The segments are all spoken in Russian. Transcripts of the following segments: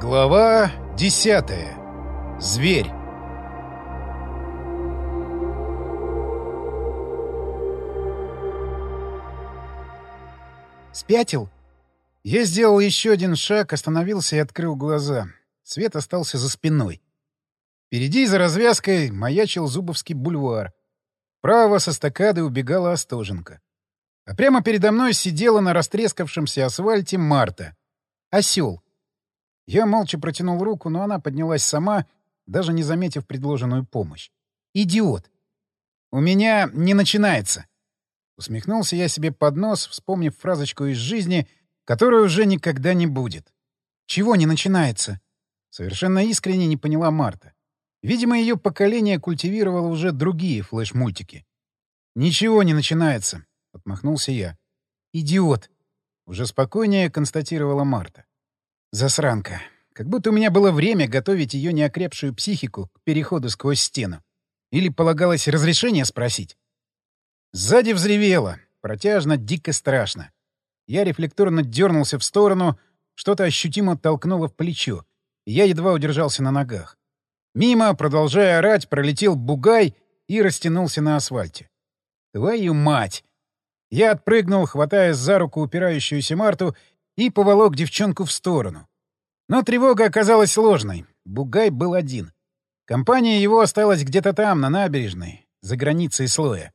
Глава десятая. Зверь. Спятил? Я сделал еще один шаг, остановился и открыл глаза. Свет остался за спиной. Впереди за развязкой маячил Зубовский бульвар. Право со стакады убегала Остоженко. А прямо передо мной сидела на растрескавшемся асфальте Марта. Осел. Я молча протянул руку, но она поднялась сама, даже не заметив предложенную помощь. «Идиот! У меня не начинается!» Усмехнулся я себе под нос, вспомнив фразочку из жизни, которой уже никогда не будет. «Чего не начинается?» Совершенно искренне не поняла Марта. Видимо, ее поколение культивировало уже другие флеш-мультики. «Ничего не начинается», — отмахнулся я. «Идиот!» — уже спокойнее констатировала Марта. Засранка. Как будто у меня было время готовить ее неокрепшую психику к переходу сквозь стену. Или полагалось разрешение спросить? Сзади взревело. Протяжно, дико страшно. Я рефлекторно дернулся в сторону, что-то ощутимо толкнуло в плечо, и я едва удержался на ногах. Мимо, продолжая орать, пролетел бугай и растянулся на асфальте. Твою мать! Я отпрыгнул, хватаясь за руку упирающуюся Марту, и поволок девчонку в сторону. Но тревога оказалась ложной. Бугай был один. Компания его осталась где-то там, на набережной, за границей слоя.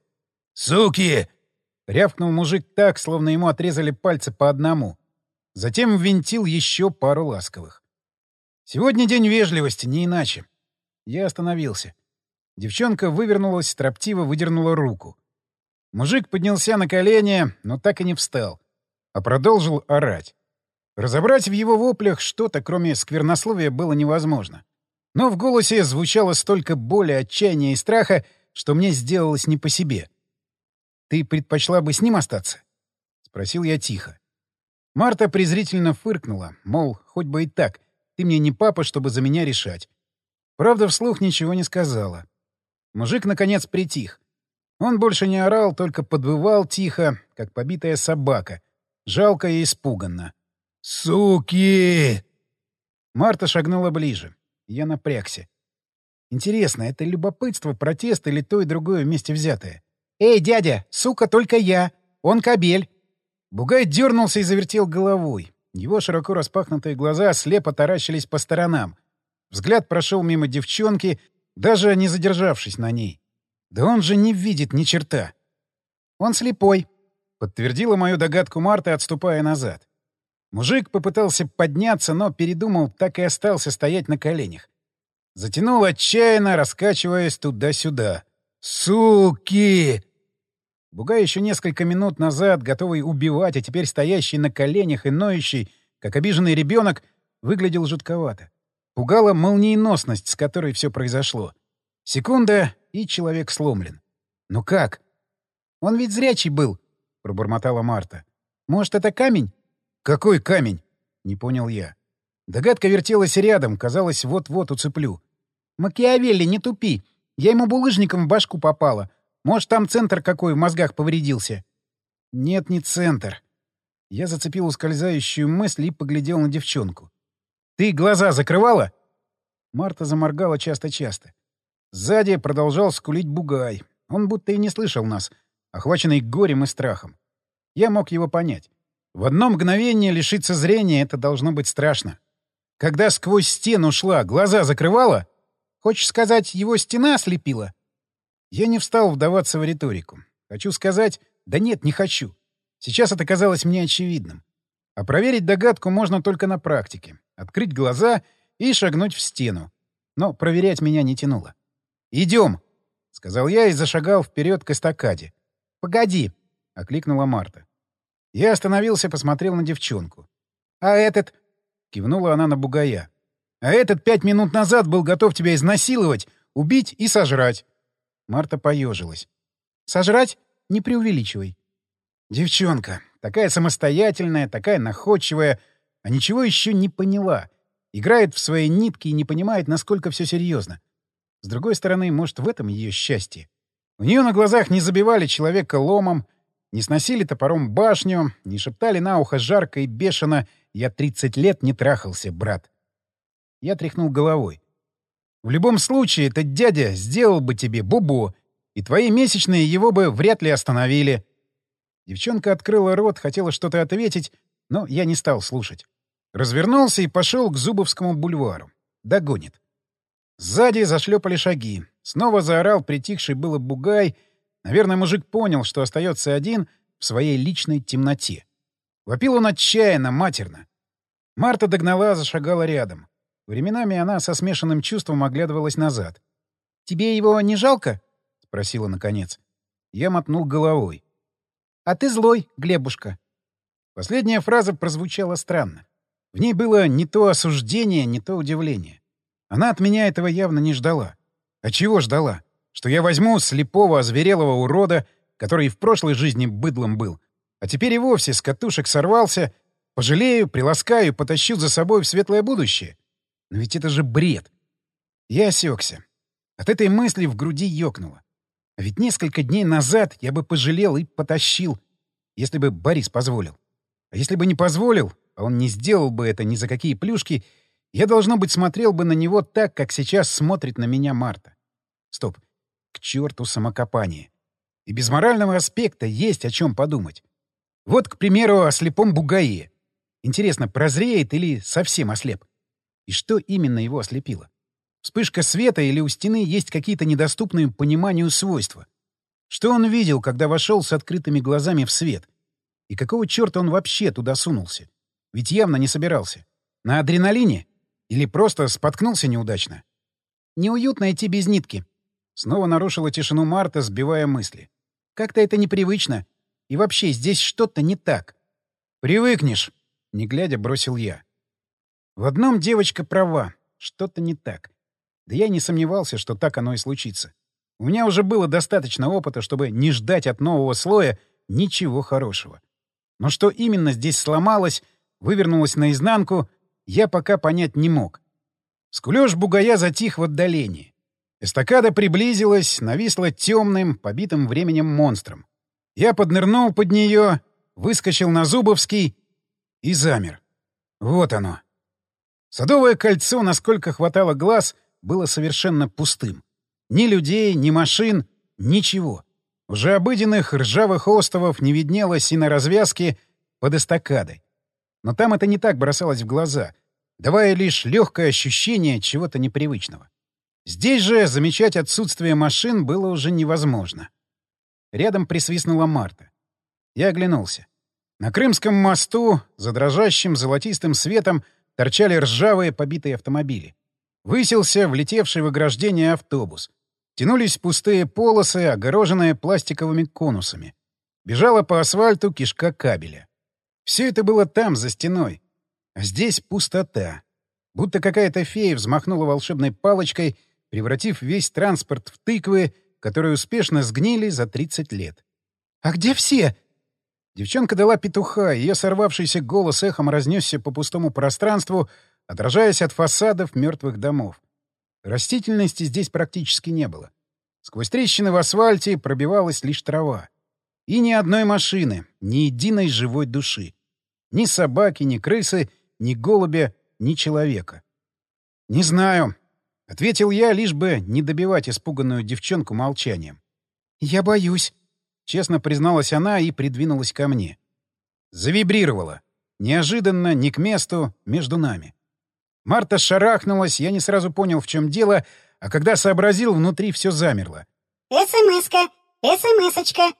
«Суки!» — рявкнул мужик так, словно ему отрезали пальцы по одному. Затем ввинтил еще пару ласковых. «Сегодня день вежливости, не иначе». Я остановился. Девчонка вывернулась, строптиво выдернула руку. Мужик поднялся на колени, но так и не встал а продолжил орать. Разобрать в его воплях что-то, кроме сквернословия, было невозможно. Но в голосе звучало столько боли, отчаяния и страха, что мне сделалось не по себе. «Ты предпочла бы с ним остаться?» — спросил я тихо. Марта презрительно фыркнула, мол, хоть бы и так, ты мне не папа, чтобы за меня решать. Правда, вслух ничего не сказала. Мужик, наконец, притих. Он больше не орал, только подвывал тихо, как побитая собака, Жалко и испуганно. «Суки!» Марта шагнула ближе. Я напрягся. Интересно, это любопытство, протест или то и другое вместе взятое? «Эй, дядя, сука, только я! Он кабель!» Бугай дернулся и завертел головой. Его широко распахнутые глаза слепо таращились по сторонам. Взгляд прошел мимо девчонки, даже не задержавшись на ней. Да он же не видит ни черта. «Он слепой», Подтвердила мою догадку Марта, отступая назад. Мужик попытался подняться, но передумал, так и остался стоять на коленях. Затянул отчаянно, раскачиваясь туда-сюда. «Суки!» Бугай еще несколько минут назад, готовый убивать, а теперь стоящий на коленях и ноющий, как обиженный ребенок, выглядел жутковато. Пугала молниеносность, с которой все произошло. Секунда, и человек сломлен. Ну как? Он ведь зрячий был, пробормотала Марта. «Может, это камень?» «Какой камень?» — не понял я. Догадка вертелась рядом, казалось, вот-вот уцеплю. «Макиавелли, не тупи! Я ему булыжником в башку попала. Может, там центр какой в мозгах повредился?» «Нет, не центр». Я зацепил ускользающую мысль и поглядел на девчонку. «Ты глаза закрывала?» Марта заморгала часто-часто. Сзади продолжал скулить бугай. Он будто и не слышал нас — охваченный горем и страхом. Я мог его понять. В одно мгновение лишиться зрения — это должно быть страшно. Когда сквозь стену шла, глаза закрывала? Хочешь сказать, его стена ослепила? Я не встал вдаваться в риторику. Хочу сказать, да нет, не хочу. Сейчас это казалось мне очевидным. А проверить догадку можно только на практике. Открыть глаза и шагнуть в стену. Но проверять меня не тянуло. «Идем!» — сказал я и зашагал вперед к эстакаде. «Погоди!» — окликнула Марта. Я остановился, посмотрел на девчонку. «А этот...» — кивнула она на бугая. «А этот пять минут назад был готов тебя изнасиловать, убить и сожрать». Марта поежилась. «Сожрать? Не преувеличивай». Девчонка, такая самостоятельная, такая находчивая, а ничего еще не поняла. Играет в свои нитки и не понимает, насколько все серьезно. С другой стороны, может, в этом ее счастье. У нее на глазах не забивали человека ломом, не сносили топором башню, не шептали на ухо жарко и бешено «Я тридцать лет не трахался, брат». Я тряхнул головой. В любом случае, этот дядя сделал бы тебе бубо, и твои месячные его бы вряд ли остановили. Девчонка открыла рот, хотела что-то ответить, но я не стал слушать. Развернулся и пошел к Зубовскому бульвару. Догонит. Сзади зашлепали шаги. Снова заорал притихший было бугай. Наверное, мужик понял, что остается один в своей личной темноте. Вопил он отчаянно, матерно. Марта догнала, зашагала рядом. Временами она со смешанным чувством оглядывалась назад. «Тебе его не жалко?» — спросила наконец. Я мотнул головой. «А ты злой, Глебушка». Последняя фраза прозвучала странно. В ней было не то осуждение, не то удивление. Она от меня этого явно не ждала. А чего ждала? Что я возьму слепого, озверелого урода, который в прошлой жизни быдлом был, а теперь и вовсе с катушек сорвался, пожалею, приласкаю, потащу за собой в светлое будущее? Но ведь это же бред. Я осекся. От этой мысли в груди ёкнуло. А ведь несколько дней назад я бы пожалел и потащил, если бы Борис позволил. А если бы не позволил, а он не сделал бы это ни за какие плюшки, я, должно быть, смотрел бы на него так, как сейчас смотрит на меня Марта. Стоп. К черту самокопание. И без морального аспекта есть о чем подумать. Вот, к примеру, о слепом бугае. Интересно, прозреет или совсем ослеп? И что именно его ослепило? Вспышка света или у стены есть какие-то недоступные пониманию свойства? Что он видел, когда вошел с открытыми глазами в свет? И какого черта он вообще туда сунулся? Ведь явно не собирался. На адреналине? Или просто споткнулся неудачно? Неуютно идти без нитки. Снова нарушила тишину Марта, сбивая мысли. Как-то это непривычно. И вообще, здесь что-то не так. «Привыкнешь», — не глядя бросил я. В одном девочка права. Что-то не так. Да я не сомневался, что так оно и случится. У меня уже было достаточно опыта, чтобы не ждать от нового слоя ничего хорошего. Но что именно здесь сломалось, вывернулось наизнанку, я пока понять не мог. Скулёж бугая затих в отдалении. Эстакада приблизилась, нависла темным, побитым временем монстром. Я поднырнул под нее, выскочил на Зубовский и замер. Вот оно. Садовое кольцо, насколько хватало глаз, было совершенно пустым. Ни людей, ни машин, ничего. Уже обыденных ржавых островов не виднелось и на развязке под эстакадой. Но там это не так бросалось в глаза, давая лишь легкое ощущение чего-то непривычного. Здесь же замечать отсутствие машин было уже невозможно. Рядом присвистнула Марта. Я оглянулся. На Крымском мосту, за дрожащим золотистым светом, торчали ржавые побитые автомобили. Высился влетевший в ограждение автобус. Тянулись пустые полосы, огороженные пластиковыми конусами. Бежала по асфальту кишка кабеля. Все это было там, за стеной. А здесь пустота. Будто какая-то фея взмахнула волшебной палочкой, превратив весь транспорт в тыквы, которые успешно сгнили за 30 лет. «А где все?» Девчонка дала петуха, ее сорвавшийся голос эхом разнесся по пустому пространству, отражаясь от фасадов мертвых домов. Растительности здесь практически не было. Сквозь трещины в асфальте пробивалась лишь трава. И ни одной машины, ни единой живой души. Ни собаки, ни крысы, ни голубя, ни человека. «Не знаю», — ответил я, лишь бы не добивать испуганную девчонку молчанием. «Я боюсь», — честно призналась она и придвинулась ко мне. Завибрировала. Неожиданно, не к месту, между нами. Марта шарахнулась, я не сразу понял, в чем дело, а когда сообразил, внутри все замерло. «СМС-ка! СМС-очка!»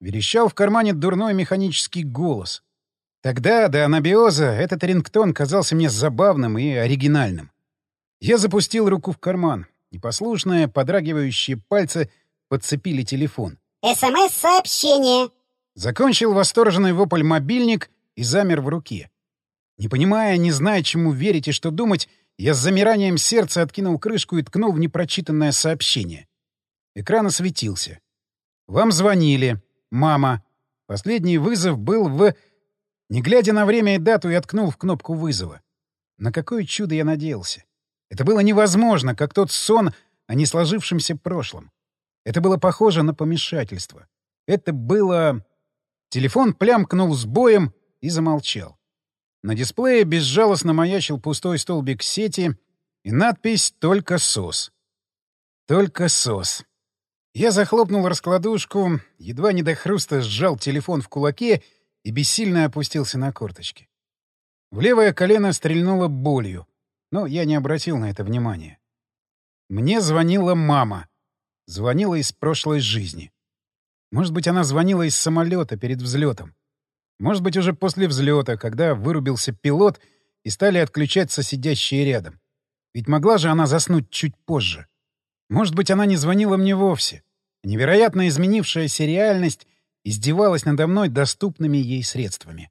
Верещал в кармане дурной механический голос. Тогда, до анабиоза, этот рингтон казался мне забавным и оригинальным. Я запустил руку в карман. Непослушные, подрагивающие пальцы подцепили телефон. «СМС-сообщение!» Закончил восторженный вопль мобильник и замер в руке. Не понимая, не зная, чему верить и что думать, я с замиранием сердца откинул крышку и ткнул в непрочитанное сообщение. Экран осветился. «Вам звонили. Мама». Последний вызов был в... Не глядя на время и дату, я ткнул в кнопку вызова. На какое чудо я надеялся. Это было невозможно, как тот сон о несложившемся прошлом. Это было похоже на помешательство. Это было... Телефон плямкнул с боем и замолчал. На дисплее безжалостно маячил пустой столбик сети, И надпись «Только сос». «Только сос». Я захлопнул раскладушку, едва не до хруста сжал телефон в кулаке и бессильно опустился на корточки. В левое колено стрельнуло болью, но я не обратил на это внимания. Мне звонила мама. Звонила из прошлой жизни. Может быть, она звонила из самолета перед взлетом. Может быть, уже после взлета, когда вырубился пилот и стали отключаться сидящие рядом. Ведь могла же она заснуть чуть позже. Может быть, она не звонила мне вовсе. Невероятно изменившаяся реальность издевалась надо мной доступными ей средствами.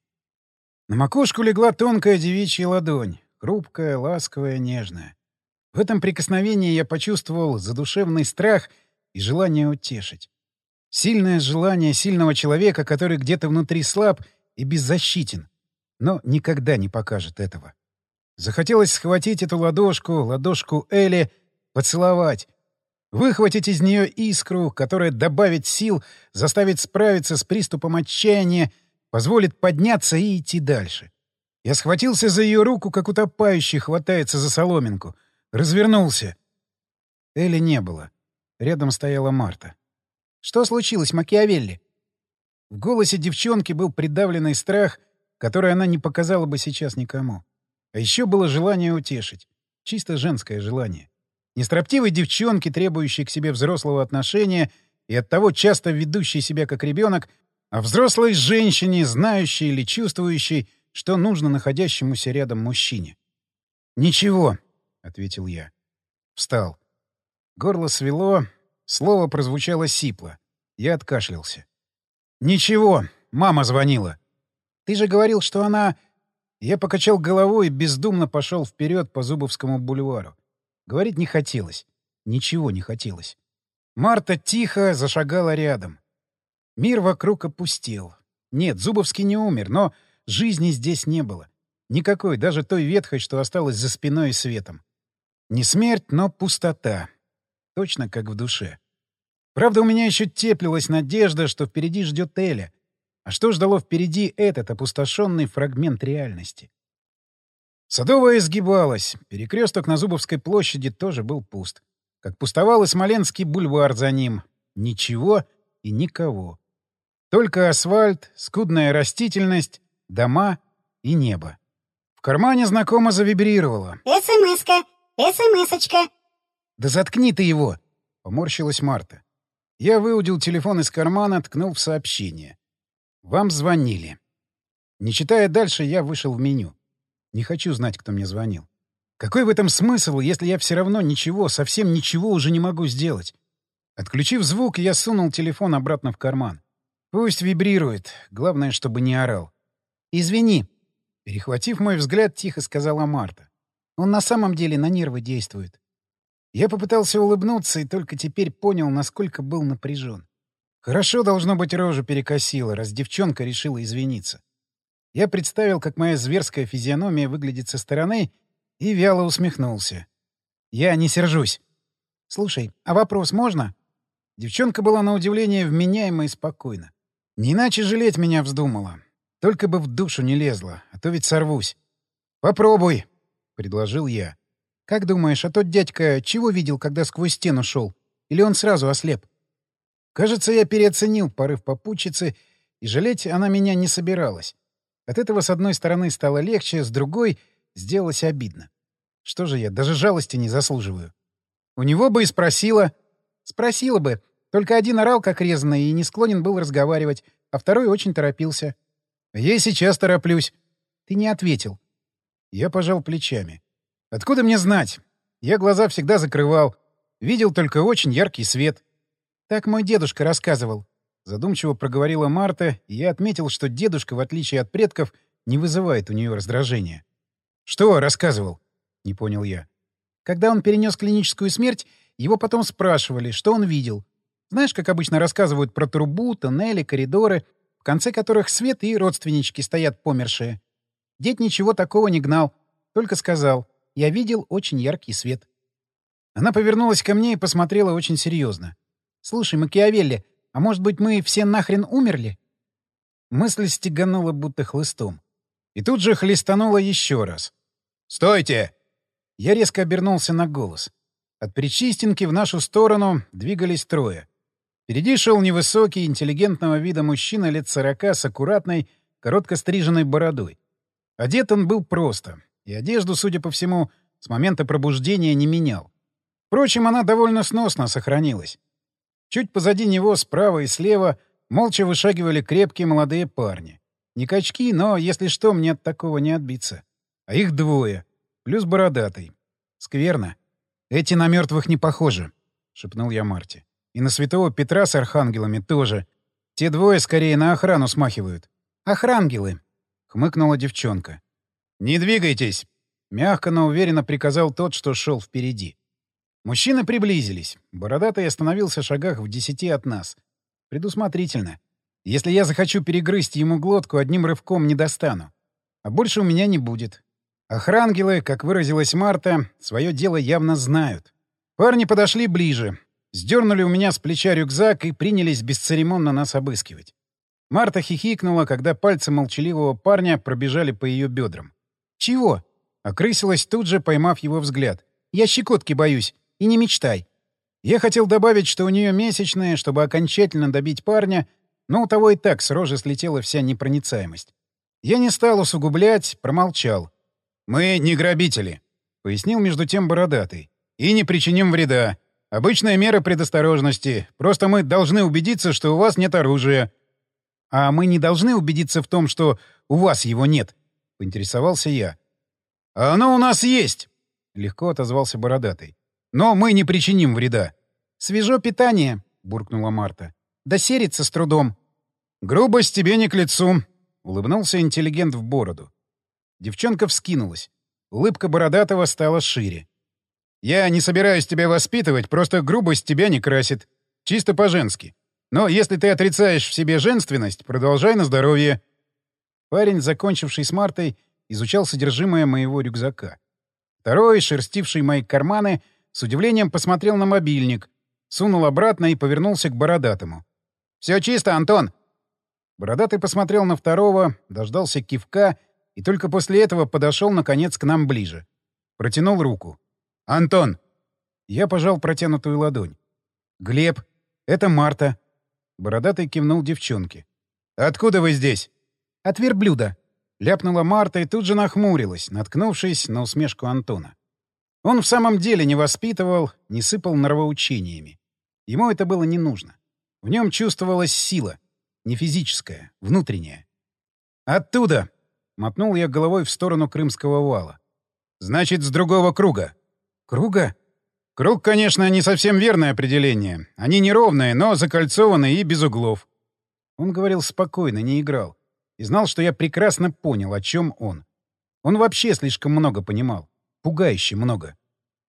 На макушку легла тонкая девичья ладонь, хрупкая, ласковая, нежная. В этом прикосновении я почувствовал задушевный страх и желание утешить. Сильное желание сильного человека, который где-то внутри слаб и беззащитен, но никогда не покажет этого. Захотелось схватить эту ладошку, ладошку Эли, поцеловать, выхватить из нее искру, которая добавит сил, заставит справиться с приступом отчаяния, позволит подняться и идти дальше. Я схватился за ее руку, как утопающий хватается за соломинку. Развернулся. Эли не было. Рядом стояла Марта. Что случилось, Макиавелли? В голосе девчонки был придавленный страх, который она не показала бы сейчас никому. А еще было желание утешить. Чисто женское желание. Нестроптивой девчонки, требующей к себе взрослого отношения и оттого часто ведущей себя как ребенок, а взрослой женщине, знающей или чувствующей, что нужно находящемуся рядом мужчине. «Ничего», — ответил я. Встал. Горло свело, Слово прозвучало сипло. Я откашлялся. «Ничего, мама звонила». «Ты же говорил, что она...» Я покачал головой и бездумно пошел вперед по Зубовскому бульвару. Говорить не хотелось. Ничего не хотелось. Марта тихо зашагала рядом. Мир вокруг опустел. Нет, Зубовский не умер, но жизни здесь не было. Никакой, даже той ветхой, что осталась за спиной и светом. Не смерть, но пустота. Точно как в душе. Правда, у меня еще теплилась надежда, что впереди ждет Эля. А что ждало впереди этот опустошенный фрагмент реальности? Садовая изгибалась. Перекресток на Зубовской площади тоже был пуст. Как пустовал и Смоленский бульвар за ним. Ничего и никого. Только асфальт, скудная растительность, дома и небо. В кармане знакомо завибрировало. СМС-ка! СМС-очка! «Да заткни ты его!» — поморщилась Марта. Я выудил телефон из кармана, ткнул в сообщение. «Вам звонили». Не читая дальше, я вышел в меню. Не хочу знать, кто мне звонил. Какой в этом смысл, если я все равно ничего, совсем ничего уже не могу сделать? Отключив звук, я сунул телефон обратно в карман. Пусть вибрирует, главное, чтобы не орал. «Извини», — перехватив мой взгляд, тихо сказала Марта. «Он на самом деле на нервы действует. Я попытался улыбнуться и только теперь понял, насколько был напряжен. Хорошо, должно быть, рожу перекосило, раз девчонка решила извиниться. Я представил, как моя зверская физиономия выглядит со стороны, и вяло усмехнулся. Я не сержусь. «Слушай, а вопрос можно?» Девчонка была на удивление вменяема и спокойна. Не иначе жалеть меня вздумала. Только бы в душу не лезла, а то ведь сорвусь. «Попробуй», — предложил я. Как думаешь, а тот дядька чего видел, когда сквозь стену шел? Или он сразу ослеп? Кажется, я переоценил порыв попутчицы, и жалеть она меня не собиралась. От этого, с одной стороны, стало легче, с другой — сделалось обидно. Что же я, даже жалости не заслуживаю. У него бы и спросила. Спросила бы. Только один орал, как резанный, и не склонен был разговаривать, а второй очень торопился. Я сейчас тороплюсь. Ты не ответил. Я пожал плечами. Откуда мне знать? Я глаза всегда закрывал. Видел только очень яркий свет. Так мой дедушка рассказывал. Задумчиво проговорила Марта, и я отметил, что дедушка, в отличие от предков, не вызывает у нее раздражения. «Что рассказывал?» — не понял я. Когда он перенес клиническую смерть, его потом спрашивали, что он видел. Знаешь, как обычно рассказывают про трубу, тоннели, коридоры, в конце которых свет и родственнички стоят помершие. Дед ничего такого не гнал, только сказал я видел очень яркий свет. Она повернулась ко мне и посмотрела очень серьезно. «Слушай, Макиавелли, а может быть, мы все нахрен умерли?» Мысль стеганула будто хлыстом. И тут же хлестанула еще раз. «Стойте!» Я резко обернулся на голос. От Причистенки в нашу сторону двигались трое. Впереди шел невысокий, интеллигентного вида мужчина лет сорока с аккуратной, коротко стриженной бородой. Одет он был просто, и одежду, судя по всему, с момента пробуждения не менял. Впрочем, она довольно сносно сохранилась. Чуть позади него, справа и слева, молча вышагивали крепкие молодые парни. Не качки, но, если что, мне от такого не отбиться. А их двое. Плюс бородатый. Скверно. Эти на мертвых не похожи, — шепнул я Марте. И на святого Петра с архангелами тоже. Те двое скорее на охрану смахивают. Охрангелы, — хмыкнула девчонка. «Не двигайтесь!» — мягко, но уверенно приказал тот, что шел впереди. Мужчины приблизились. Бородатый остановился в шагах в десяти от нас. Предусмотрительно. Если я захочу перегрызть ему глотку, одним рывком не достану. А больше у меня не будет. Охрангелы, как выразилась Марта, свое дело явно знают. Парни подошли ближе, сдернули у меня с плеча рюкзак и принялись бесцеремонно нас обыскивать. Марта хихикнула, когда пальцы молчаливого парня пробежали по ее бедрам. «Чего?» — окрысилась тут же, поймав его взгляд. «Я щекотки боюсь. И не мечтай. Я хотел добавить, что у нее месячные, чтобы окончательно добить парня, но у того и так с рожи слетела вся непроницаемость. Я не стал усугублять, промолчал. «Мы не грабители», — пояснил между тем бородатый. «И не причиним вреда. Обычная мера предосторожности. Просто мы должны убедиться, что у вас нет оружия». «А мы не должны убедиться в том, что у вас его нет», — поинтересовался я. «А оно у нас есть», — легко отозвался бородатый. Но мы не причиним вреда. — Свежо питание, — буркнула Марта. — Да серится с трудом. — Грубость тебе не к лицу, — улыбнулся интеллигент в бороду. Девчонка вскинулась. Улыбка Бородатого стала шире. — Я не собираюсь тебя воспитывать, просто грубость тебя не красит. Чисто по-женски. Но если ты отрицаешь в себе женственность, продолжай на здоровье. Парень, закончивший с Мартой, изучал содержимое моего рюкзака. Второй, шерстивший мои карманы, с удивлением посмотрел на мобильник, сунул обратно и повернулся к Бородатому. «Все чисто, Антон!» Бородатый посмотрел на второго, дождался кивка и только после этого подошел, наконец, к нам ближе. Протянул руку. «Антон!» Я пожал протянутую ладонь. «Глеб, это Марта». Бородатый кивнул девчонке. «Откуда вы здесь?» «От верблюда», — ляпнула Марта и тут же нахмурилась, наткнувшись на усмешку Антона. Он в самом деле не воспитывал, не сыпал нравоучениями. Ему это было не нужно. В нем чувствовалась сила. Не физическая, внутренняя. «Оттуда!» — мотнул я головой в сторону Крымского вала. «Значит, с другого круга». «Круга?» «Круг, конечно, не совсем верное определение. Они неровные, но закольцованные и без углов». Он говорил спокойно, не играл. И знал, что я прекрасно понял, о чем он. Он вообще слишком много понимал. Пугающе много.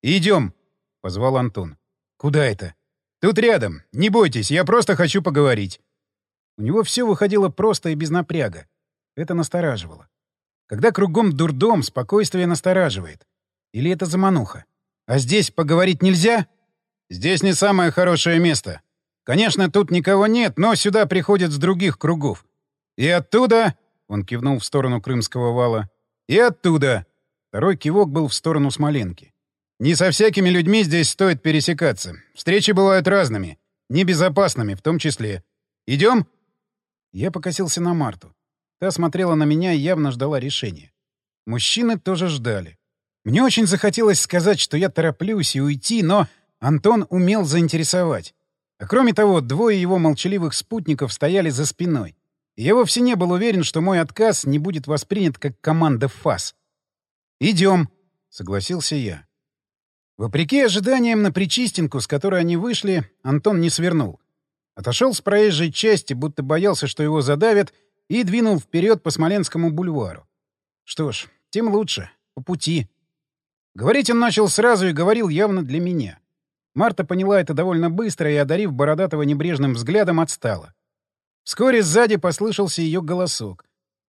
«Идем!» — позвал Антон. «Куда это?» «Тут рядом. Не бойтесь, я просто хочу поговорить». У него все выходило просто и без напряга. Это настораживало. Когда кругом дурдом, спокойствие настораживает. Или это замануха? А здесь поговорить нельзя? Здесь не самое хорошее место. Конечно, тут никого нет, но сюда приходят с других кругов. И оттуда... — он кивнул в сторону Крымского вала. «И оттуда. Второй кивок был в сторону Смоленки. «Не со всякими людьми здесь стоит пересекаться. Встречи бывают разными. Небезопасными в том числе. Идем?» Я покосился на Марту. Та смотрела на меня и явно ждала решения. Мужчины тоже ждали. Мне очень захотелось сказать, что я тороплюсь и уйти, но Антон умел заинтересовать. А кроме того, двое его молчаливых спутников стояли за спиной. И я вовсе не был уверен, что мой отказ не будет воспринят как команда ФАС. «Идем», — согласился я. Вопреки ожиданиям на Причистинку, с которой они вышли, Антон не свернул. Отошел с проезжей части, будто боялся, что его задавят, и двинул вперед по Смоленскому бульвару. Что ж, тем лучше. По пути. Говорить он начал сразу и говорил явно для меня. Марта поняла это довольно быстро и, одарив Бородатого небрежным взглядом, отстала. Вскоре сзади послышался ее голосок.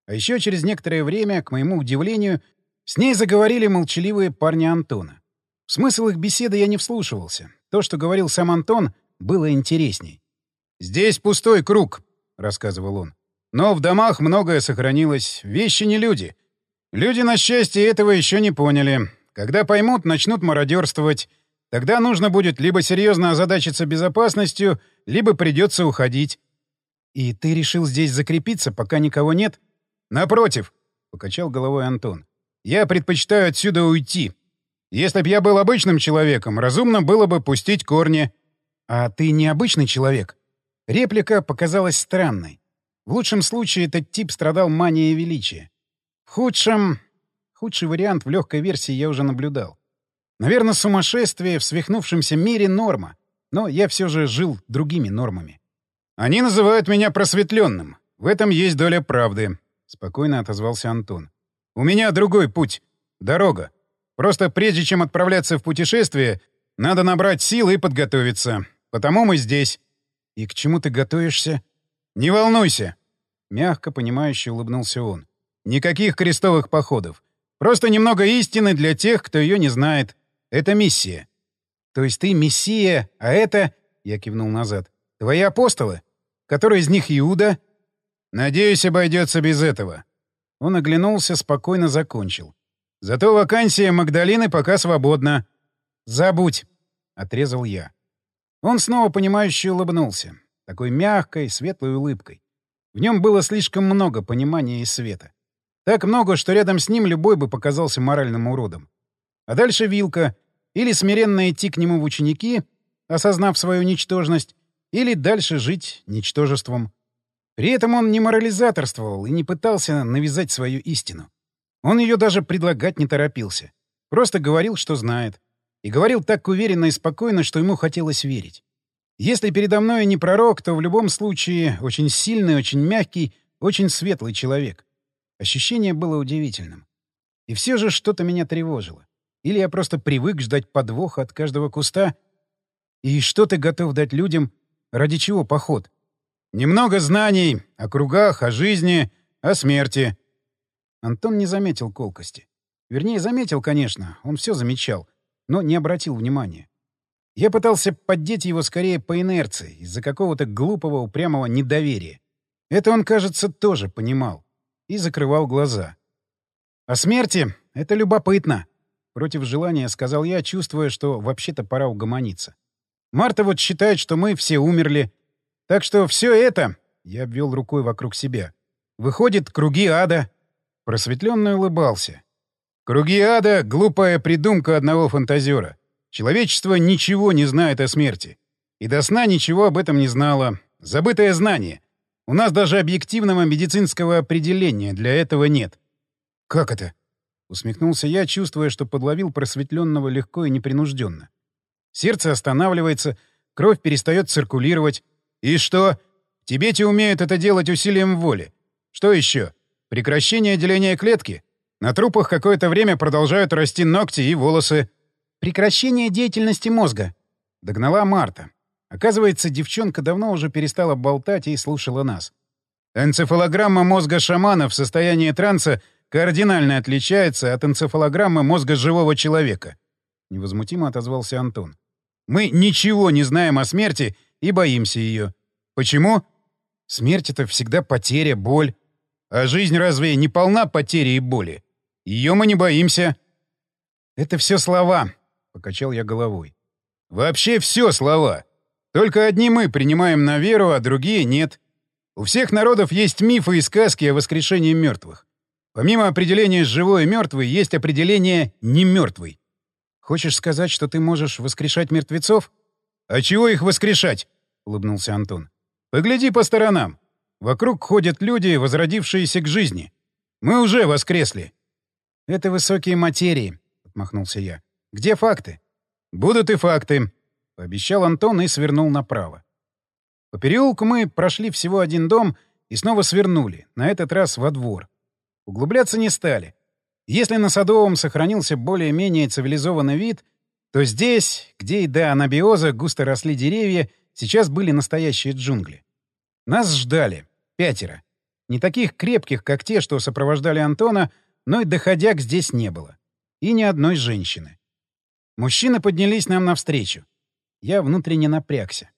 А еще через некоторое время, к моему удивлению, с ней заговорили молчаливые парни Антона. В смысл их беседы я не вслушивался. То, что говорил сам Антон, было интересней. «Здесь пустой круг», — рассказывал он. «Но в домах многое сохранилось. Вещи не люди. Люди, на счастье, этого еще не поняли. Когда поймут, начнут мародерствовать. Тогда нужно будет либо серьезно озадачиться безопасностью, либо придется уходить. И ты решил здесь закрепиться, пока никого нет? Напротив, — покачал головой Антон. Я предпочитаю отсюда уйти. Если б я был обычным человеком, разумно было бы пустить корни. А ты не обычный человек. Реплика показалась странной. В лучшем случае этот тип страдал манией величия. В худшем... Худший вариант в легкой версии я уже наблюдал. Наверное, сумасшествие в свихнувшемся мире — норма. Но я все же жил другими нормами. «Они называют меня просветленным. В этом есть доля правды», — спокойно отозвался Антон. «У меня другой путь. Дорога. Просто прежде чем отправляться в путешествие, надо набрать сил и подготовиться. Потому мы здесь». «И к чему ты готовишься?» «Не волнуйся!» Мягко, понимающе улыбнулся он. «Никаких крестовых походов. Просто немного истины для тех, кто ее не знает. Это миссия». «То есть ты мессия, а это...» — я кивнул назад. «Твои апостолы? Который из них Иуда?» «Надеюсь, обойдется без этого». Он оглянулся, спокойно закончил. «Зато вакансия Магдалины пока свободна». «Забудь!» — отрезал я. Он снова понимающе улыбнулся такой мягкой, светлой улыбкой. В нем было слишком много понимания и света. Так много, что рядом с ним любой бы показался моральным уродом. А дальше вилка. Или смиренно идти к нему в ученики, осознав свою ничтожность, или дальше жить ничтожеством. При этом он не морализаторствовал и не пытался навязать свою истину. Он ее даже предлагать не торопился. Просто говорил, что знает. И говорил так уверенно и спокойно, что ему хотелось верить. Если передо мной не пророк, то в любом случае очень сильный, очень мягкий, очень светлый человек. Ощущение было удивительным. И все же что-то меня тревожило. Или я просто привык ждать подвоха от каждого куста. И что ты готов дать людям? Ради чего поход? Немного знаний о кругах, о жизни, о смерти. Антон не заметил колкости. Вернее, заметил, конечно, он все замечал, но не обратил внимания. Я пытался поддеть его скорее по инерции, из-за какого-то глупого упрямого недоверия. Это он, кажется, тоже понимал. И закрывал глаза. «О смерти — это любопытно», — против желания сказал я, чувствуя, что вообще-то пора угомониться. «Марта вот считает, что мы все умерли. Так что все это...» — я обвел рукой вокруг себя. «Выходит, круги ада». Просветленный улыбался. «Круги ада — глупая придумка одного фантазера. Человечество ничего не знает о смерти. И до сна ничего об этом не знало. Забытое знание. У нас даже объективного медицинского определения для этого нет. «Как это?» — усмехнулся я, чувствуя, что подловил просветленного легко и непринужденно. Сердце останавливается, кровь перестает циркулировать. И что? Тибете умеют это делать усилием воли. Что еще? Прекращение деления клетки? На трупах какое-то время продолжают расти ногти и волосы. Прекращение деятельности мозга. Догнала Марта. Оказывается, девчонка давно уже перестала болтать и слушала нас. Энцефалограмма мозга шамана в состоянии транса кардинально отличается от энцефалограммы мозга живого человека. Невозмутимо отозвался Антон. Мы ничего не знаем о смерти и боимся ее. Почему? Смерть — это всегда потеря, боль. А жизнь разве не полна потери и боли? Ее мы не боимся. Это все слова, — покачал я головой. «Вообще все слова. Только одни мы принимаем на веру, а другие нет. У всех народов есть мифы и сказки о воскрешении мертвых. Помимо определения «живой» и «мертвый» есть определение «немертвый». Хочешь сказать, что ты можешь воскрешать мертвецов? А чего их воскрешать? — улыбнулся Антон. Погляди по сторонам. Вокруг ходят люди, возродившиеся к жизни. Мы уже воскресли. — Это высокие материи, — отмахнулся я. Где факты? Будут и факты, — пообещал Антон и свернул направо. По переулку мы прошли всего один дом и снова свернули, на этот раз во двор. Углубляться не стали. Если на Садовом сохранился более-менее цивилизованный вид, то здесь, где и до анабиоза густо росли деревья, сейчас были настоящие джунгли. Нас ждали. Пятеро. Не таких крепких, как те, что сопровождали Антона, но и доходяг здесь не было. И ни одной женщины. Мужчины поднялись нам навстречу. Я внутренне напрягся.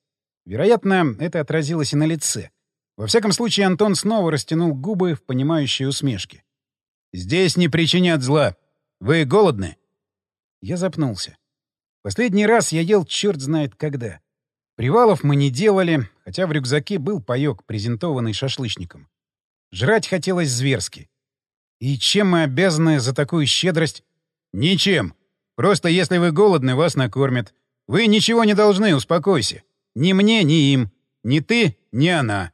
Вероятно, это отразилось и на лице. Во всяком случае, Антон снова растянул губы в понимающей усмешке. «Здесь не причинят зла. Вы голодны?» Я запнулся. Последний раз я ел черт знает когда. Привалов мы не делали, хотя в рюкзаке был паёк, презентованный шашлычником. Жрать хотелось зверски. И чем мы обязаны за такую щедрость? Ничем. Просто если вы голодны, вас накормят. Вы ничего не должны, успокойся. Ни мне, ни им. Ни ты, ни она.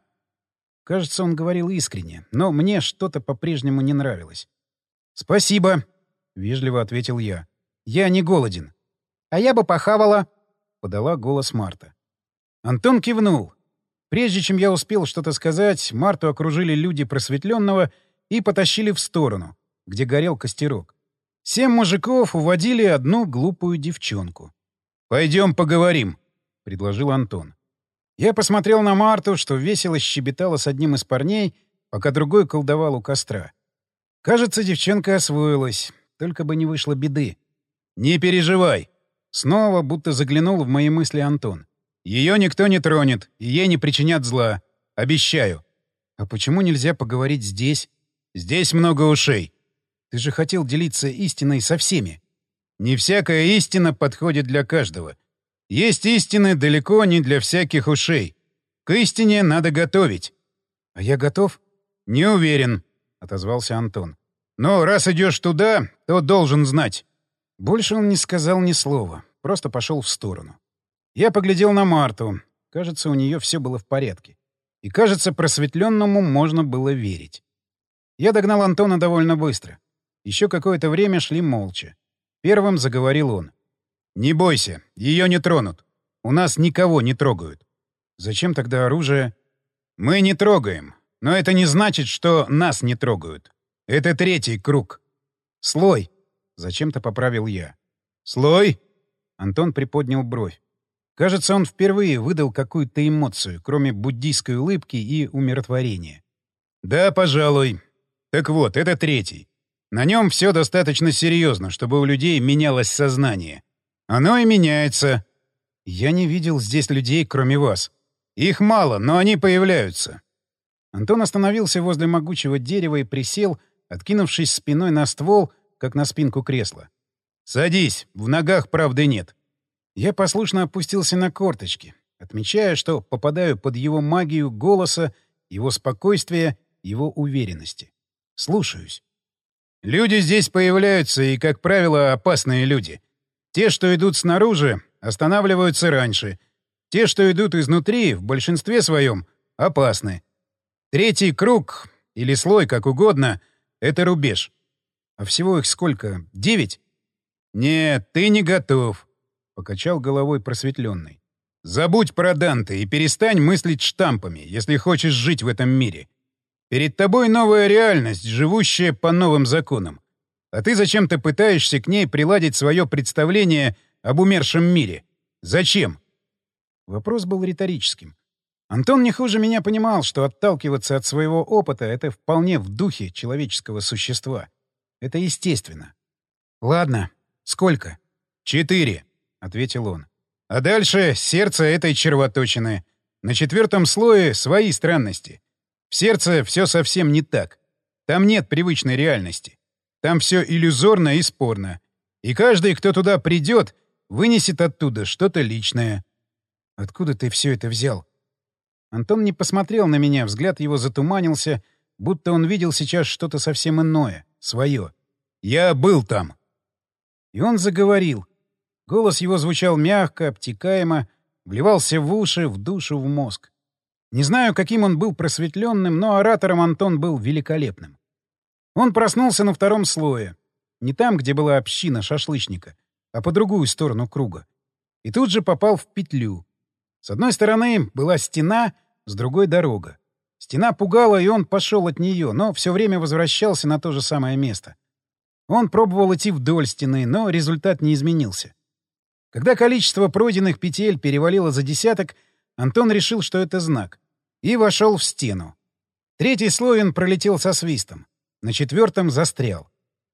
Кажется, он говорил искренне, но мне что-то по-прежнему не нравилось. «Спасибо», — вежливо ответил я. «Я не голоден». «А я бы похавала», — подала голос Марта. Антон кивнул. Прежде чем я успел что-то сказать, Марту окружили люди просветленного и потащили в сторону, где горел костерок. Семь мужиков уводили одну глупую девчонку. «Пойдем поговорим», — предложил Антон. Я посмотрел на Марту, что весело щебетала с одним из парней, пока другой колдовал у костра. Кажется, девчонка освоилась, только бы не вышло беды. «Не переживай!» Снова будто заглянул в мои мысли Антон. «Ее никто не тронет, и ей не причинят зла. Обещаю». «А почему нельзя поговорить здесь?» «Здесь много ушей». «Ты же хотел делиться истиной со всеми». «Не всякая истина подходит для каждого. Есть истины далеко не для всяких ушей. К истине надо готовить». «А я готов?» «Не уверен», — отозвался Антон. «Но раз идешь туда, то должен знать». Больше он не сказал ни слова, просто пошел в сторону. Я поглядел на Марту. Кажется, у нее все было в порядке. И, кажется, просветленному можно было верить. Я догнал Антона довольно быстро. Еще какое-то время шли молча. Первым заговорил он. «Не бойся, ее не тронут. У нас никого не трогают». «Зачем тогда оружие?» «Мы не трогаем, но это не значит, что нас не трогают. Это третий круг». «Слой», — зачем-то поправил я. «Слой?» Антон приподнял бровь. Кажется, он впервые выдал какую-то эмоцию, кроме буддийской улыбки и умиротворения. «Да, пожалуй. Так вот, это третий. На нем все достаточно серьезно, чтобы у людей менялось сознание. Оно и меняется. Я не видел здесь людей, кроме вас. Их мало, но они появляются. Антон остановился возле могучего дерева и присел, откинувшись спиной на ствол, как на спинку кресла. «Садись, в ногах правды нет». Я послушно опустился на корточки, отмечая, что попадаю под его магию голоса, его спокойствия, его уверенности. Слушаюсь. «Люди здесь появляются, и, как правило, опасные люди. Те, что идут снаружи, останавливаются раньше. Те, что идут изнутри, в большинстве своем, опасны. Третий круг, или слой, как угодно, — это рубеж. А всего их сколько? Девять? Нет, ты не готов, — покачал головой просветленный. Забудь про Данте и перестань мыслить штампами, если хочешь жить в этом мире. Перед тобой новая реальность, живущая по новым законам. А ты зачем-то пытаешься к ней приладить свое представление об умершем мире. Зачем? Вопрос был риторическим. Антон не хуже меня понимал, что отталкиваться от своего опыта — это вполне в духе человеческого существа. Это естественно. «Ладно. Сколько?» «Четыре», — ответил он. «А дальше сердце этой червоточины. На четвертом слое свои странности. В сердце все совсем не так. Там нет привычной реальности. Там все иллюзорно и спорно. И каждый, кто туда придет, вынесет оттуда что-то личное. Откуда ты все это взял? Антон не посмотрел на меня, взгляд его затуманился, будто он видел сейчас что-то совсем иное, свое. Я был там. И он заговорил. Голос его звучал мягко, обтекаемо, вливался в уши, в душу, в мозг. Не знаю, каким он был просветленным, но оратором Антон был великолепным. Он проснулся на втором слое. Не там, где была община шашлычника, а по другую сторону круга. И тут же попал в петлю. С одной стороны была стена, с другой — дорога. Стена пугала, и он пошел от нее, но все время возвращался на то же самое место. Он пробовал идти вдоль стены, но результат не изменился. Когда количество пройденных петель перевалило за десяток, Антон решил, что это знак, и вошел в стену. Третий слой он пролетел со свистом. На четвертом застрял.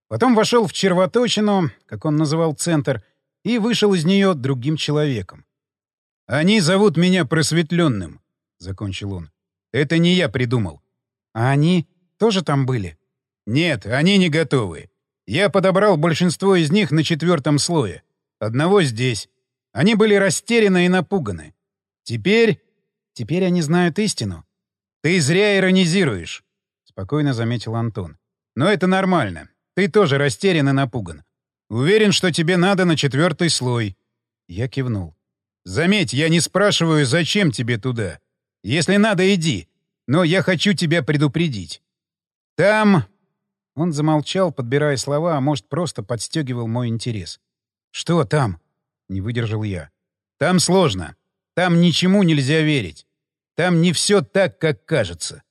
Потом вошел в червоточину, как он называл центр, и вышел из нее другим человеком. «Они зовут меня просветленным», — закончил он. «Это не я придумал». «А они тоже там были?» «Нет, они не готовы. Я подобрал большинство из них на четвертом слое. Одного здесь. Они были растеряны и напуганы. Теперь... Теперь они знают истину. Ты зря иронизируешь, — спокойно заметил Антон. Но это нормально. Ты тоже растерян и напуган. Уверен, что тебе надо на четвертый слой. Я кивнул. Заметь, я не спрашиваю, зачем тебе туда. Если надо, иди. Но я хочу тебя предупредить. Там... Он замолчал, подбирая слова, а может, просто подстегивал мой интерес. «Что там?» — не выдержал я. «Там сложно. Там ничему нельзя верить. Там не все так, как кажется.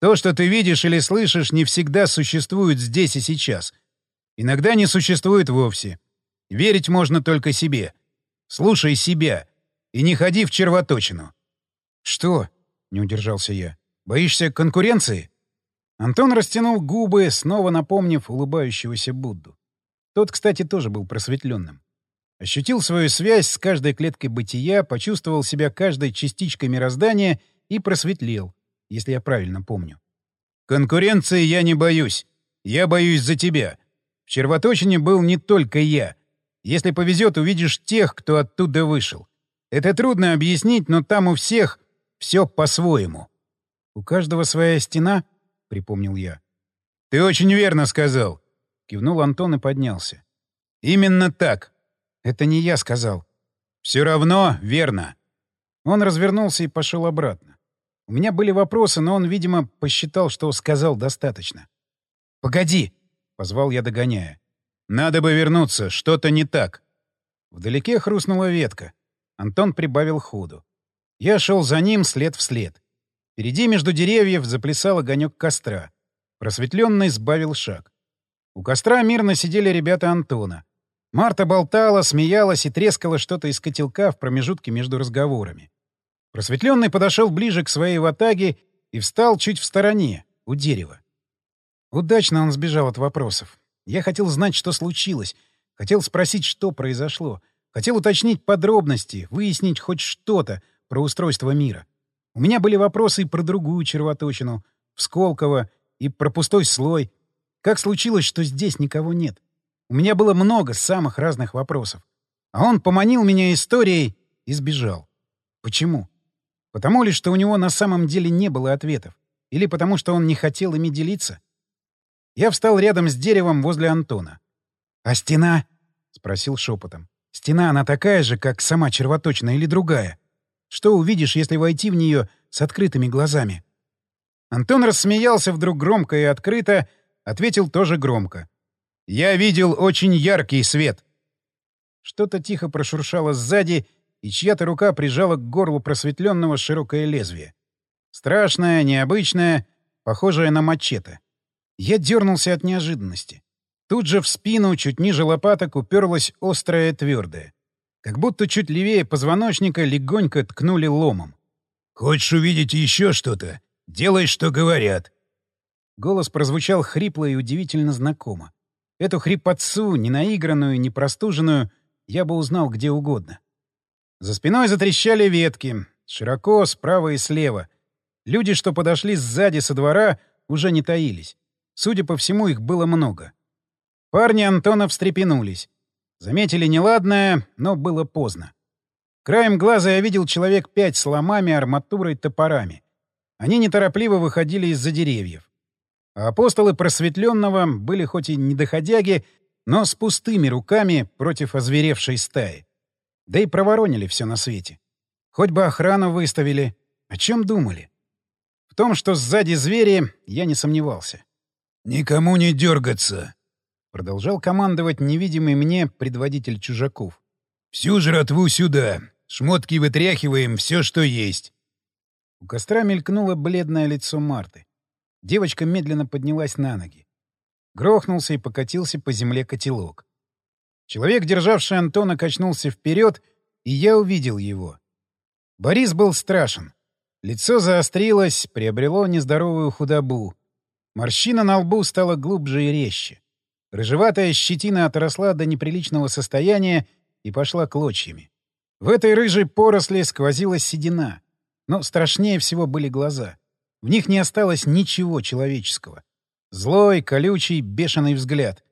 То, что ты видишь или слышишь, не всегда существует здесь и сейчас. Иногда не существует вовсе. Верить можно только себе. Слушай себя. И не ходи в червоточину. — Что? — не удержался я. — Боишься конкуренции? Антон растянул губы, снова напомнив улыбающегося Будду. Тот, кстати, тоже был просветленным. Ощутил свою связь с каждой клеткой бытия, почувствовал себя каждой частичкой мироздания и просветлел, если я правильно помню. «Конкуренции я не боюсь. Я боюсь за тебя. В червоточине был не только я. Если повезет, увидишь тех, кто оттуда вышел. Это трудно объяснить, но там у всех все по-своему. У каждого своя стена, — припомнил я. — Ты очень верно сказал, — кивнул Антон и поднялся. — Именно так. Это не я сказал. — Все равно верно. Он развернулся и пошел обратно. У меня были вопросы, но он, видимо, посчитал, что сказал достаточно. «Погоди!» — позвал я, догоняя. «Надо бы вернуться, что-то не так». Вдалеке хрустнула ветка. Антон прибавил ходу. Я шел за ним след в след. Впереди между деревьев заплясал огонек костра. Просветленный сбавил шаг. У костра мирно сидели ребята Антона. Марта болтала, смеялась и трескала что-то из котелка в промежутке между разговорами. Просветленный подошел ближе к своей ватаге и встал чуть в стороне, у дерева. Удачно он сбежал от вопросов. Я хотел знать, что случилось. Хотел спросить, что произошло. Хотел уточнить подробности, выяснить хоть что-то про устройство мира. У меня были вопросы и про другую червоточину, в Сколково, и про пустой слой. Как случилось, что здесь никого нет? У меня было много самых разных вопросов. А он поманил меня историей и сбежал. Почему? Потому ли, что у него на самом деле не было ответов? Или потому, что он не хотел ими делиться? Я встал рядом с деревом возле Антона. «А стена?» — спросил шепотом. Стена она такая же, как сама червоточная или другая. Что увидишь, если войти в нее с открытыми глазами? Антон рассмеялся вдруг громко и открыто, ответил тоже громко. «Я видел очень яркий свет». Что-то тихо прошуршало сзади, и чья-то рука прижала к горлу просветленного широкое лезвие. Страшное, необычное, похожее на мачете. Я дернулся от неожиданности. Тут же в спину, чуть ниже лопаток, уперлась острая твердая. Как будто чуть левее позвоночника легонько ткнули ломом. «Хочешь увидеть еще что-то? Делай, что говорят». Голос прозвучал хрипло и удивительно знакомо. Эту хрипотцу, не наигранную, не простуженную, я бы узнал где угодно. За спиной затрещали ветки, широко, справа и слева. Люди, что подошли сзади со двора, уже не таились. Судя по всему, их было много. Парни Антона встрепенулись. Заметили неладное, но было поздно. Краем глаза я видел человек пять с ломами, арматурой, топорами. Они неторопливо выходили из-за деревьев. А апостолы просветленного были хоть и недоходяги, но с пустыми руками против озверевшей стаи. Да и проворонили все на свете. Хоть бы охрану выставили. О чем думали? В том, что сзади звери, я не сомневался. «Никому не дергаться!» Продолжал командовать невидимый мне предводитель чужаков. «Всю жратву сюда! Шмотки вытряхиваем, все, что есть!» У костра мелькнуло бледное лицо Марты. Девочка медленно поднялась на ноги. Грохнулся и покатился по земле котелок. Человек, державший Антона, качнулся вперед, и я увидел его. Борис был страшен. Лицо заострилось, приобрело нездоровую худобу. Морщина на лбу стала глубже и резче. Рыжеватая щетина отросла до неприличного состояния и пошла клочьями. В этой рыжей поросли сквозила седина. Но страшнее всего были глаза. В них не осталось ничего человеческого. Злой, колючий, бешеный взгляд.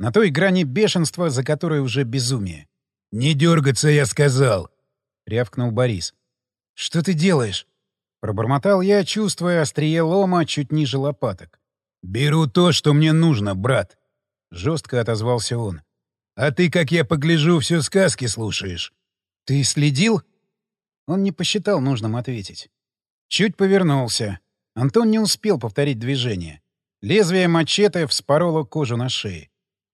На той грани бешенства, за которой уже безумие. «Не дергаться, я сказал!» — рявкнул Борис. «Что ты делаешь?» — пробормотал я, чувствуя острие лома чуть ниже лопаток. «Беру то, что мне нужно, брат!» — жестко отозвался он. «А ты, как я погляжу, все сказки слушаешь». «Ты следил?» Он не посчитал нужным ответить. Чуть повернулся. Антон не успел повторить движение. Лезвие мачете вспороло кожу на шее.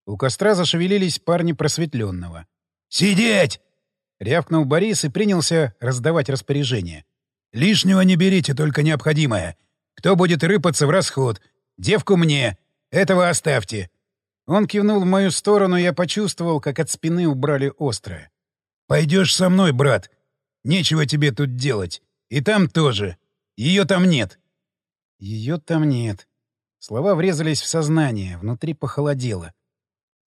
У костра зашевелились парни просветленного. «Сидеть!» — рявкнул Борис и принялся раздавать распоряжение. «Лишнего не берите, только необходимое. Кто будет рыпаться в расход? Девку мне. Этого оставьте». Он кивнул в мою сторону, я почувствовал, как от спины убрали острое. «Пойдешь со мной, брат. Нечего тебе тут делать. И там тоже. Ее там нет. Ее там нет. Слова врезались в сознание, внутри похолодело.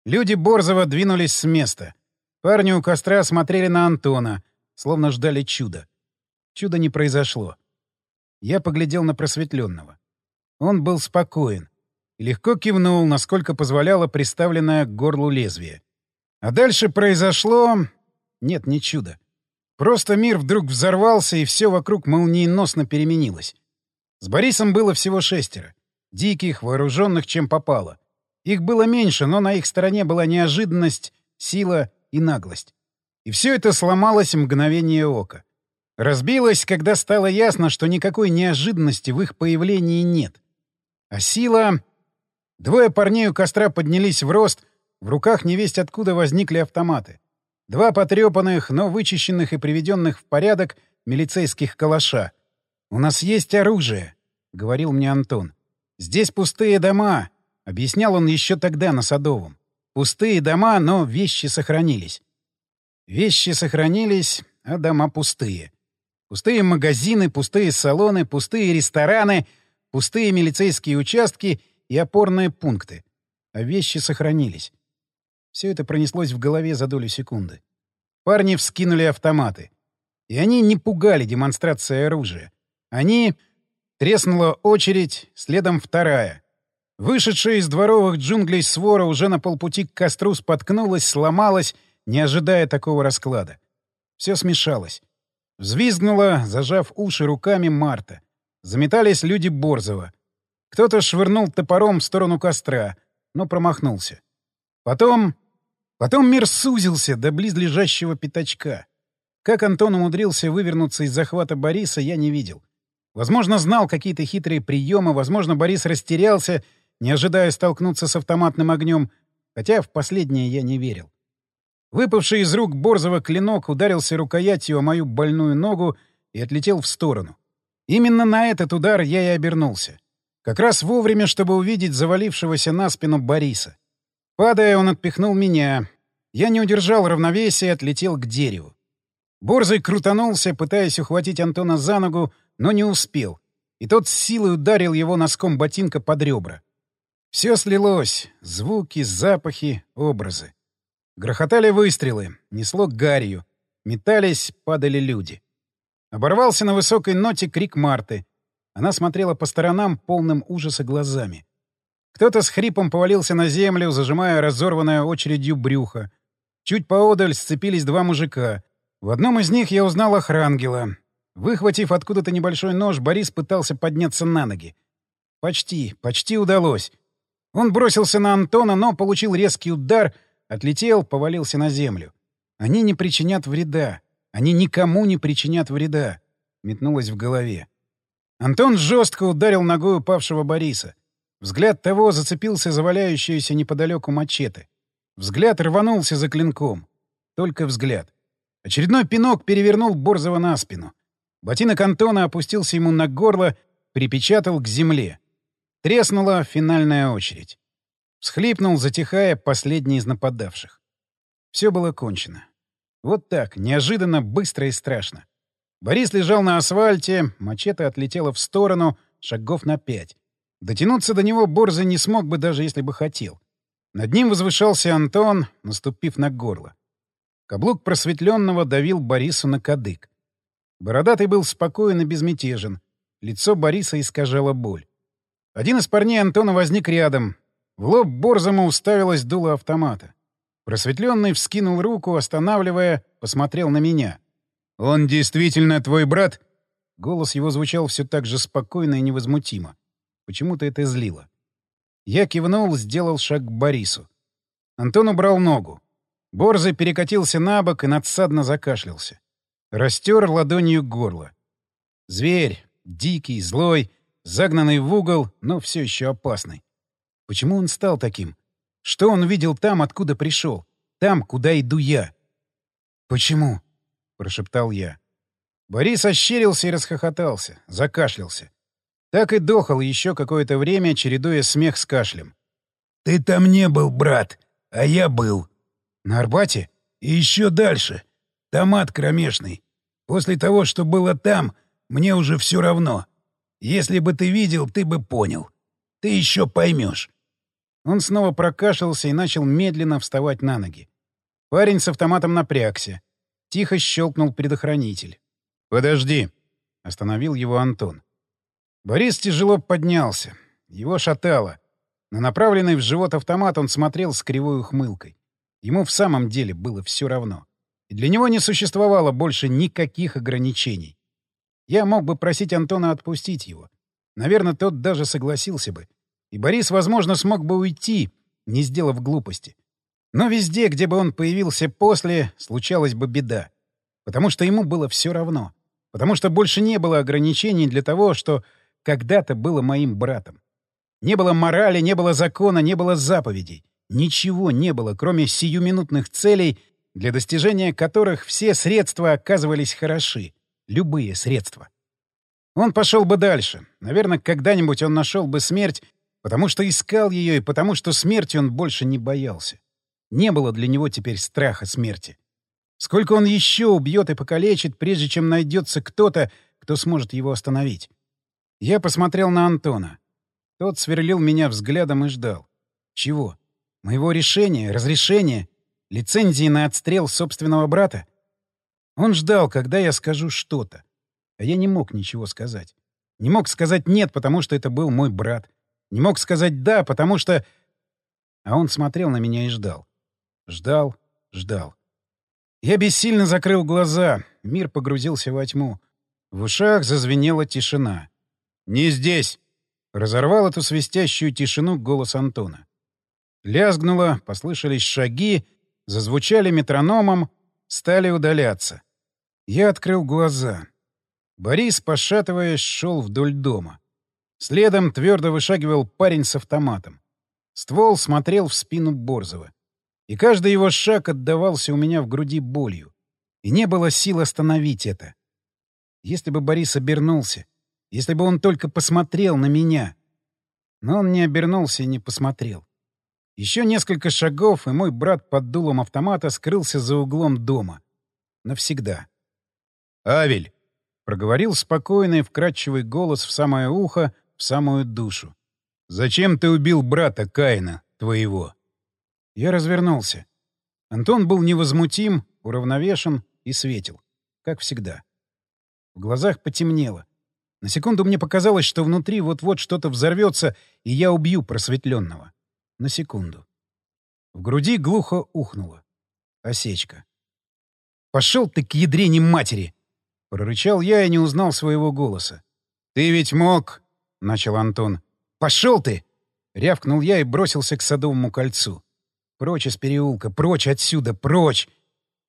Люди Борзова двинулись с места. Парни у костра смотрели на Антона, словно ждали чуда. Чуда не произошло. Я поглядел на просветленного. Он был спокоен и легко кивнул, насколько позволяло приставленное к горлу лезвие. А дальше произошло... Нет, не чудо. Просто мир вдруг взорвался, и все вокруг молниеносно переменилось. С Борисом было всего шестеро. Диких, вооруженных чем попало. Их было меньше, но на их стороне была неожиданность, сила и наглость. И все это сломалось в мгновение ока. Разбилось, когда стало ясно, что никакой неожиданности в их появлении нет. А сила... Двое парней у костра поднялись в рост, в руках невесть откуда возникли автоматы. Два потрепанных, но вычищенных и приведенных в порядок милицейских калаша. «У нас есть оружие», — говорил мне Антон. «Здесь пустые дома», — объяснял он еще тогда на Садовом. «Пустые дома, но вещи сохранились». Вещи сохранились, а дома пустые. Пустые магазины, пустые салоны, пустые рестораны, пустые милицейские участки и опорные пункты. А вещи сохранились. Все это пронеслось в голове за долю секунды. Парни вскинули автоматы. И они не пугали демонстрацией оружия. Они... Треснула очередь, следом вторая. Вышедшая из дворовых джунглей свора уже на полпути к костру споткнулась, сломалась, не ожидая такого расклада. Все смешалось. Взвизгнула, зажав уши руками Марта. Заметались люди Борзова. Кто-то швырнул топором в сторону костра, но промахнулся. Потом Потом мир сузился до близлежащего пятачка. Как Антон умудрился вывернуться из захвата Бориса, я не видел. Возможно, знал какие-то хитрые приемы, возможно, Борис растерялся, не ожидая столкнуться с автоматным огнем, хотя в последнее я не верил. Выпавший из рук Борзова клинок ударился рукоятью о мою больную ногу и отлетел в сторону. Именно на этот удар я и обернулся. Как раз вовремя, чтобы увидеть завалившегося на спину Бориса. Падая, он отпихнул меня, я не удержал равновесия и отлетел к дереву. Борзый крутанулся, пытаясь ухватить Антона за ногу, но не успел, и тот с силой ударил его носком ботинка под ребра. Все слилось — звуки, запахи, образы. Грохотали выстрелы, несло гарью, метались, падали люди. Оборвался на высокой ноте крик Марты. Она смотрела по сторонам полным ужаса глазами. Кто-то с хрипом повалился на землю, зажимая разорванное очередью брюхо. Чуть поодаль сцепились два мужика. В одном из них я узнал охрангела. Выхватив откуда-то небольшой нож, Борис пытался подняться на ноги. Почти, почти удалось. Он бросился на Антона, но получил резкий удар, отлетел, повалился на землю. Они не причинят вреда. Они никому не причинят вреда. Метнулось в голове. Антон жестко ударил ногой упавшего Бориса. Взгляд того зацепился за валяющуюся неподалеку мачете. Взгляд рванулся за клинком. Только взгляд. Очередной пинок перевернул Борзова на спину. Ботинок Антона опустился ему на горло, припечатал к земле. Треснула финальная очередь. Всхлипнул, затихая, последний из нападавших. Все было кончено. Вот так, неожиданно, быстро и страшно. Борис лежал на асфальте, мачете отлетела в сторону, шагов на пять. Дотянуться до него Борзый не смог бы, даже если бы хотел. Над ним возвышался Антон, наступив на горло. Каблук просветленного давил Борису на кадык. Бородатый был спокоен и безмятежен. Лицо Бориса искажало боль. Один из парней Антона возник рядом. В лоб Борзому уставилась дуло автомата. Просветленный вскинул руку, останавливая, посмотрел на меня. «Он действительно твой брат?» Голос его звучал все так же спокойно и невозмутимо. Почему-то это злило. Я кивнул, сделал шаг к Борису. Антон убрал ногу. Борзый перекатился на бок и надсадно закашлялся. Растер ладонью горло. Зверь, дикий, злой, загнанный в угол, но все еще опасный. Почему он стал таким? Что он видел там, откуда пришел? Там, куда иду я? «Почему?» — прошептал я. Борис ощерился и расхохотался, закашлялся. Так и дохал еще какое-то время, чередуя смех с кашлем. «Ты там не был, брат, а я был». «На Арбате?» «И еще дальше. Томат кромешный. После того, что было там, мне уже все равно. Если бы ты видел, ты бы понял. Ты еще поймешь. Он снова прокашлялся и начал медленно вставать на ноги. Парень с автоматом напрягся. Тихо щелкнул предохранитель. «Подожди!» — остановил его Антон. Борис тяжело поднялся. Его шатало. На направленный в живот автомат он смотрел с кривой ухмылкой. Ему в самом деле было все равно. И для него не существовало больше никаких ограничений. Я мог бы просить Антона отпустить его. Наверное, тот даже согласился бы. И Борис, возможно, смог бы уйти, не сделав глупости. Но везде, где бы он появился после, случалась бы беда. Потому что ему было все равно. Потому что больше не было ограничений для того, что когда-то было моим братом. Не было морали, не было закона, не было заповедей. Ничего не было, кроме сиюминутных целей, для достижения которых все средства оказывались хороши. Любые средства. Он пошел бы дальше. Наверное, когда-нибудь он нашел бы смерть Потому что искал ее и потому что смерти он больше не боялся. Не было для него теперь страха смерти. Сколько он еще убьет и покалечит, прежде чем найдется кто-то, кто сможет его остановить. Я посмотрел на Антона. Тот сверлил меня взглядом и ждал. Чего? Моего решения, разрешения, лицензии на отстрел собственного брата? Он ждал, когда я скажу что-то. А я не мог ничего сказать. Не мог сказать «нет», потому что это был мой брат. Не мог сказать «да», потому что... А он смотрел на меня и ждал. Ждал, ждал. Я бессильно закрыл глаза. Мир погрузился во тьму. В ушах зазвенела тишина. «Не здесь!» — разорвал эту свистящую тишину голос Антона. Лязгнуло, послышались шаги, зазвучали метрономом, стали удаляться. Я открыл глаза. Борис, пошатываясь, шел вдоль дома. Следом твердо вышагивал парень с автоматом. Ствол смотрел в спину Борзова. И каждый его шаг отдавался у меня в груди болью. И не было сил остановить это. Если бы Борис обернулся, если бы он только посмотрел на меня. Но он не обернулся и не посмотрел. Еще несколько шагов, и мой брат под дулом автомата скрылся за углом дома. Навсегда. «Авель!» — проговорил спокойный, вкрадчивый голос в самое ухо, в самую душу. «Зачем ты убил брата Каина, твоего?» Я развернулся. Антон был невозмутим, уравновешен и светил. Как всегда. В глазах потемнело. На секунду мне показалось, что внутри вот-вот что-то взорвется, и я убью просветленного. На секунду. В груди глухо ухнуло. Осечка. «Пошел ты к ядрене матери!» Прорычал я и не узнал своего голоса. «Ты ведь мог — начал Антон. «Пошел ты!» — рявкнул я и бросился к Садовому кольцу. «Прочь из переулка, прочь отсюда, прочь!»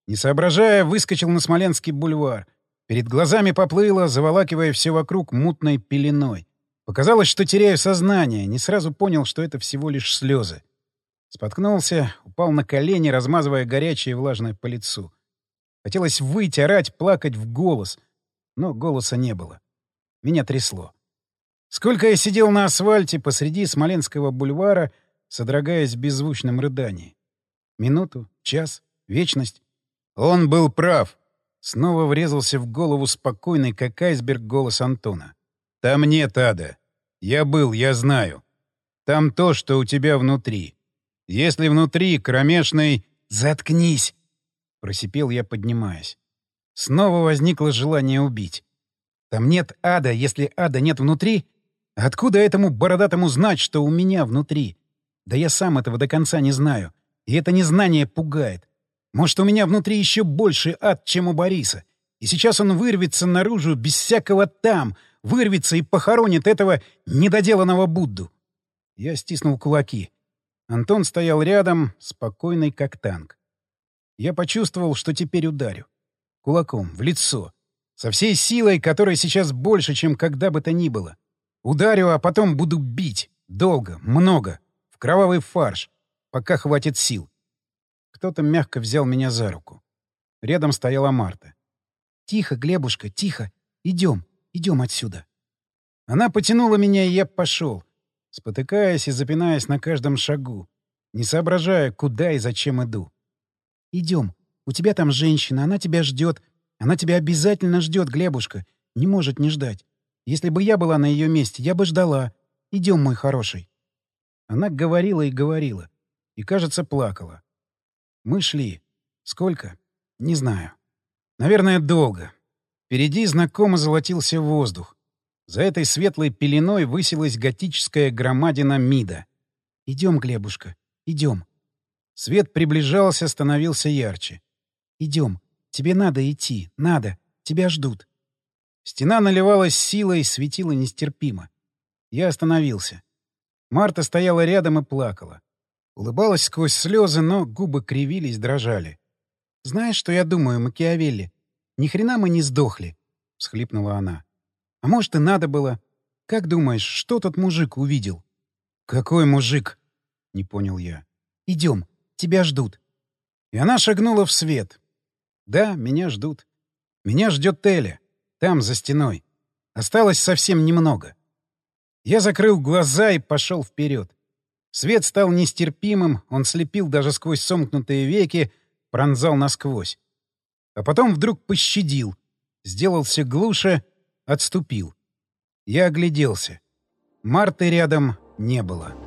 Не соображая, выскочил на Смоленский бульвар. Перед глазами поплыло, заволакивая все вокруг мутной пеленой. Показалось, что теряю сознание, не сразу понял, что это всего лишь слезы. Споткнулся, упал на колени, размазывая горячее и влажное по лицу. Хотелось выйти, орать, плакать в голос, но голоса не было. Меня трясло. Сколько я сидел на асфальте посреди Смоленского бульвара, содрогаясь в беззвучном рыдании. Минуту, час, вечность. Он был прав. Снова врезался в голову спокойный, как айсберг, голос Антона. «Там нет ада. Я был, я знаю. Там то, что у тебя внутри. Если внутри кромешный... Заткнись!» — просипел я, поднимаясь. Снова возникло желание убить. «Там нет ада, если ада нет внутри?» Откуда этому бородатому знать, что у меня внутри? Да я сам этого до конца не знаю. И это незнание пугает. Может, у меня внутри еще больше ад, чем у Бориса. И сейчас он вырвется наружу без всякого «там», вырвется и похоронит этого недоделанного Будду. Я стиснул кулаки. Антон стоял рядом, спокойный как танк. Я почувствовал, что теперь ударю. Кулаком, в лицо. Со всей силой, которой сейчас больше, чем когда бы то ни было. Ударю, а потом буду бить. Долго, много. В кровавый фарш. Пока хватит сил. Кто-то мягко взял меня за руку. Рядом стояла Марта. «Тихо, Глебушка, тихо. Идем, идем отсюда». Она потянула меня, и я пошел, спотыкаясь и запинаясь на каждом шагу, не соображая, куда и зачем иду. «Идем. У тебя там женщина, она тебя ждет. Она тебя обязательно ждет, Глебушка. Не может не ждать. Если бы я была на ее месте, я бы ждала. Идем, мой хороший». Она говорила и говорила. И, кажется, плакала. Мы шли. Сколько? Не знаю. Наверное, долго. Впереди знакомо золотился воздух. За этой светлой пеленой высилась готическая громадина МИДа. «Идем, Глебушка, идем». Свет приближался, становился ярче. «Идем. Тебе надо идти. Надо. Тебя ждут». Стена наливалась силой, светила нестерпимо. Я остановился. Марта стояла рядом и плакала. Улыбалась сквозь слезы, но губы кривились, дрожали. «Знаешь, что я думаю, Макиавелли? Ни хрена мы не сдохли», — всхлипнула она. «А может, и надо было. Как думаешь, что тот мужик увидел?» «Какой мужик?» — не понял я. «Идем, тебя ждут». И она шагнула в свет. «Да, меня ждут. Меня ждет Эля. Там, за стеной. Осталось совсем немного». Я закрыл глаза и пошел вперед. Свет стал нестерпимым, он слепил даже сквозь сомкнутые веки, пронзал насквозь. А потом вдруг пощадил, сделался глуше, отступил. Я огляделся. Марты рядом не было.